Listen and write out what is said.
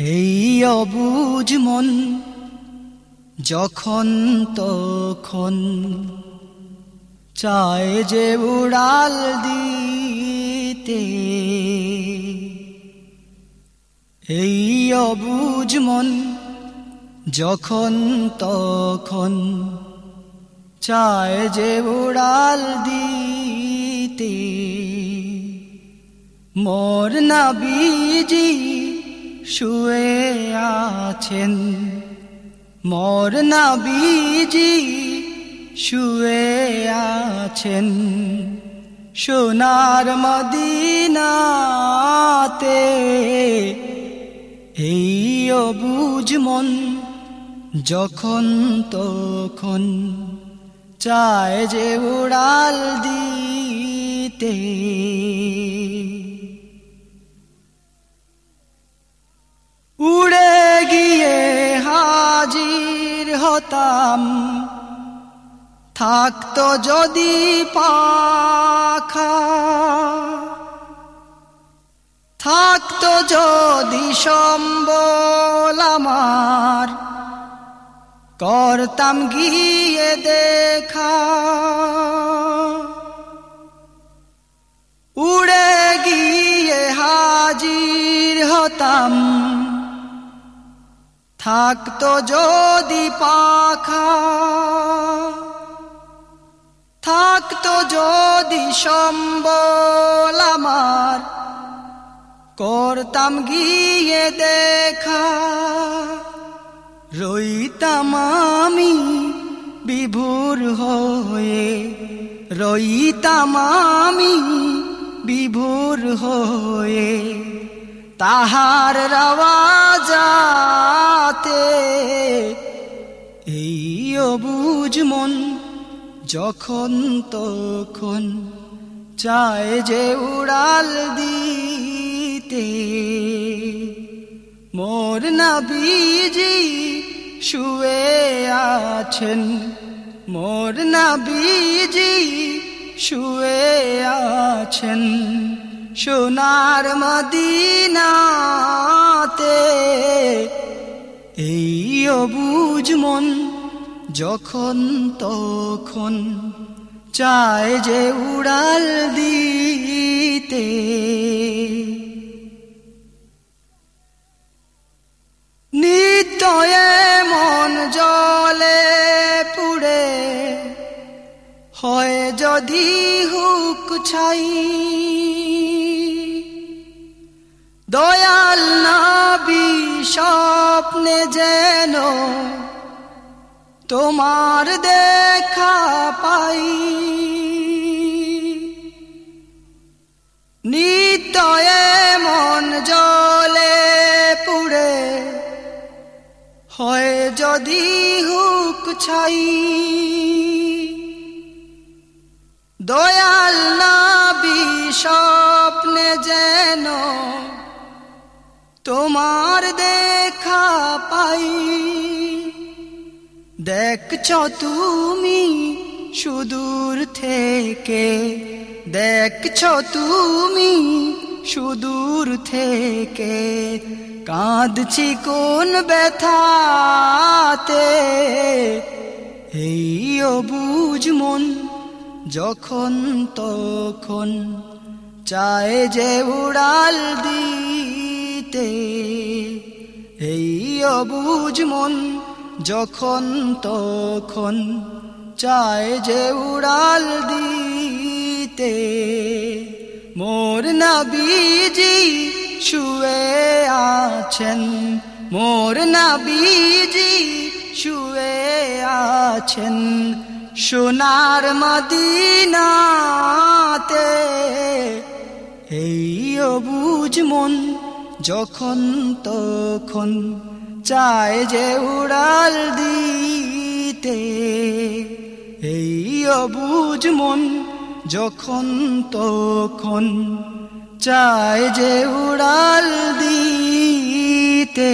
এই অবুজ মন যখন তখন চায় যে উড়াল দিতে। এই অবুজ মন যখন তখন চায় যে উড়াল দিতে। মোর নাবিজি শুয়ে আছেন। মোর নাবিজি শুয়ে আছেন। সোনার মদিনাতে এই অবুজ মন যখন তখন চায় যে উড়াল দিতে। হতাম থাকতো যদি পাখা। থাকতো যদি সম্বল আমার, করতাম গিয়ে দেখা। উড়ে গিয়ে হাজির হতাম থাকতো যদি পাখা, থাকতো যদি সম্বল আমার, করতাম গিয়ে দেখা, রইতাম আমি বিভোর হয়ে, রইতাম আমি বিভোর হয়ে, তাহার রওয়াজাতে অবুজ মন, যখন তখন চায় যে উড়াল দিতে। মোর নাবিজি শুয়ে আছেন, মোর নাবিজি শুয়ে আছেন সোনার মদিনাতে। এই অবুজ মন যখন তখন চায় যে উড়াল দিতে। নিত্যয়ে মন জলে পুড়ে, হয় যদি হুক ছাই। দয়াল নাবি স্বপ্নে যেন তোমার দেখা পাই। নিত্যয়ে মন জলে পুড়ে হয় যদি হুক ছাই। দয়াল নাবি স্বপ্নে যেন তোমার দেখা পাই। দেখছ তুমি সুদূর থেকে, দেখছ তুমি সুদূর থেকে, কাঁদছি কোন ব্যথাতে। এই অবুজ মন যখন তখন চায় যে উড়াল দিতে, এই অবুজ মন যখন তখন চায় যে উড়াল দিতে। মোর নাবিজি শুয়ে আছেন, মোর নাবিজি শুয়ে আছেন সোনার মদিনাতে। এই অবুজ মন যখন তখন চায় যে উড়াল দিতে। এই অবুজ মন যখন তখন চায় যে উড়াল দিতে।